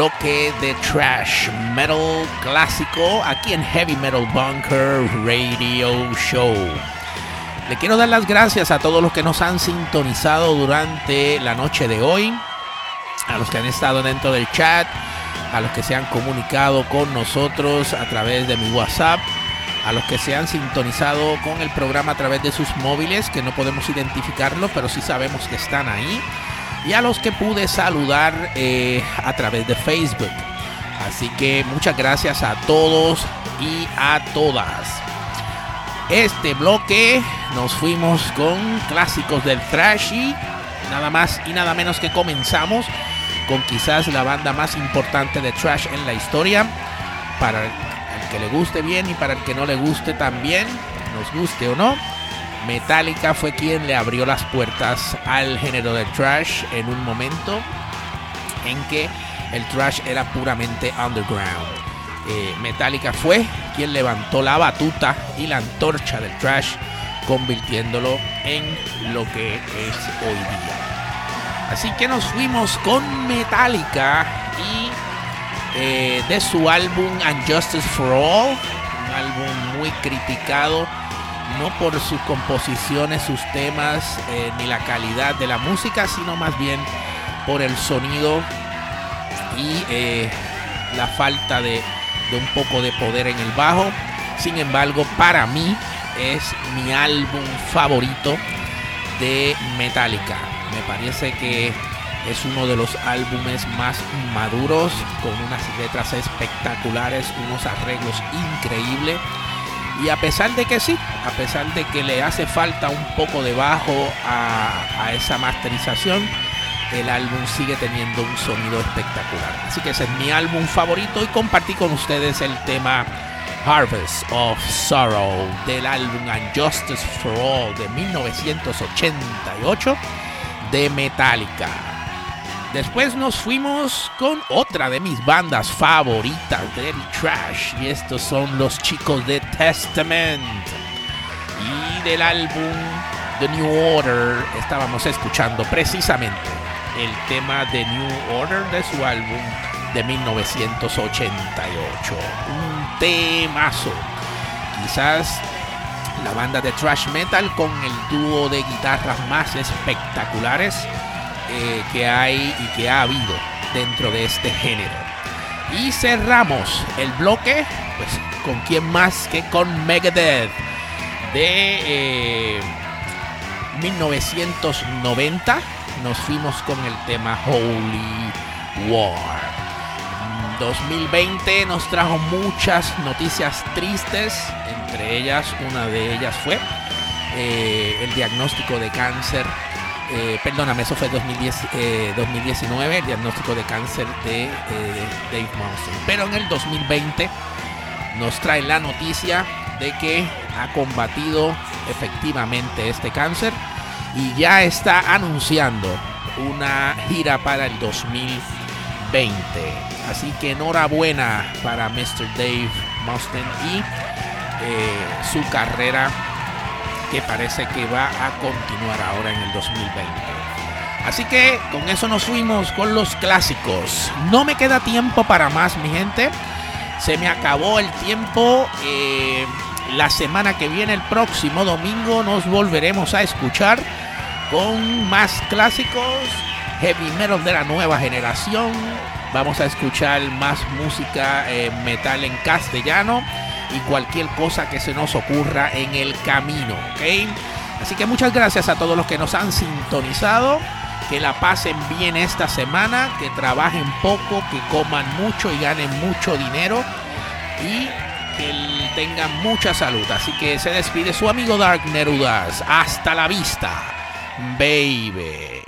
Bloque de trash metal clásico aquí en Heavy Metal Bunker Radio Show. Le quiero dar las gracias a todos los que nos han sintonizado durante la noche de hoy, a los que han estado dentro del chat, a los que se han comunicado con nosotros a través de mi WhatsApp, a los que se han sintonizado con el programa a través de sus móviles, que no podemos identificarlo, pero sí sabemos que están ahí, y a los que pude saludar eh, a través de Facebook. Así que muchas gracias a todos y a todas. Este bloque nos fuimos con clásicos del thrash y nada más y nada menos que comenzamos con quizás la banda más importante de thrash en la historia para que le guste bien y para el que no le guste también, nos guste o no, Metallica fue quien le abrió las puertas al género del trash en un momento en que el trash era puramente underground. Eh, Metallica fue quien levantó la batuta y la antorcha del trash, convirtiéndolo en lo que es hoy día. Así que nos fuimos con Metallica y eh, de su álbum Unjustice for All, un álbum muy criticado, no por sus composiciones, sus temas, eh, ni la calidad de la música, sino más bien por el sonido y eh, la falta de, de un poco de poder en el bajo. Sin embargo, para mí es mi álbum favorito de Metallica. Me parece que es uno de los álbumes más maduros, con unas letras espectaculares, unos arreglos increíbles. Y a pesar de que sí, a pesar de que le hace falta un poco de bajo a, esa masterización, el álbum sigue teniendo un sonido espectacular. Así que ese es mi álbum favorito y compartí con ustedes el tema Harvest of Sorrow del álbum Unjustice for All de 1988 de Metallica. Después nos fuimos con otra de mis bandas favoritas del trash y estos son los chicos de Testament. Y del álbum The New Order estábamos escuchando precisamente el tema de New Order de su álbum de 1988. Un temazo. Quizás la banda de thrash metal con el dúo de guitarras más espectaculares eh, que hay y que ha habido dentro de este género. Y cerramos el bloque, pues, con quién más que con Megadeth de eh, 1990. Nos fuimos con el tema Holy War. 2020 nos trajo muchas noticias tristes, entre ellas una de ellas fue eh, el diagnóstico de cáncer eh, perdóname, eso fue 2010, eh, 2019, el diagnóstico de cáncer de eh, Dave Monson. Pero en el 2020 nos trae la noticia de que ha combatido efectivamente este cáncer y ya está anunciando una gira para el 2020. Así que enhorabuena para Mr. Dave Mustaine y eh, su carrera que parece que va a continuar ahora en el 2020. Así que con eso nos fuimos con los clásicos. No me queda tiempo para más, mi gente. Se me acabó el tiempo. Eh, la semana que viene, el próximo domingo, nos volveremos a escuchar con más clásicos, heavy metal de la nueva generación. Vamos a escuchar más música eh, metal en castellano y cualquier cosa que se nos ocurra en el camino, ¿ok? Así que muchas gracias a todos los que nos han sintonizado. Que la pasen bien esta semana, que trabajen poco, que coman mucho y ganen mucho dinero y que tengan mucha salud. Así que se despide su amigo Dark Nerudas. Hasta la vista, baby.